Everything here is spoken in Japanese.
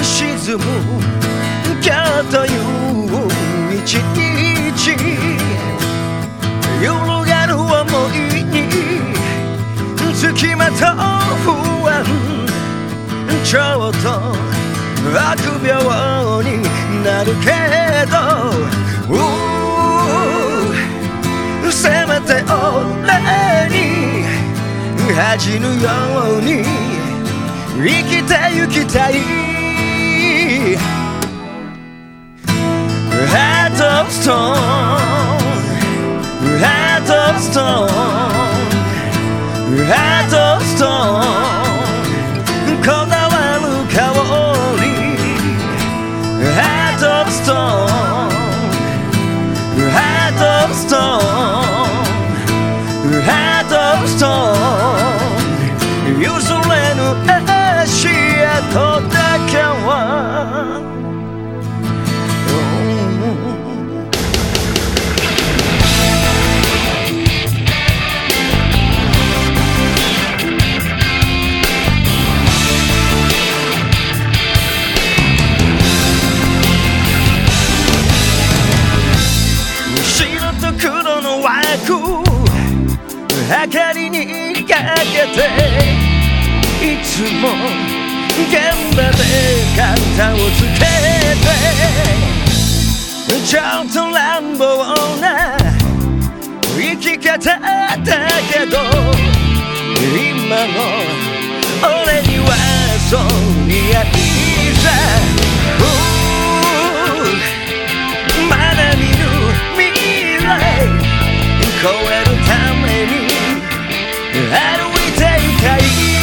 進む今日という一日揺るがる想いに。つきまとう不安。ちょっと臆病になるけどせめて俺に恥じぬように。生きてゆきたいハートストーンハートストーンハートストーンけていつも現場で肩をつけて。ちょっと乱暴な生き方だけど今の俺にはそう似合い Hey.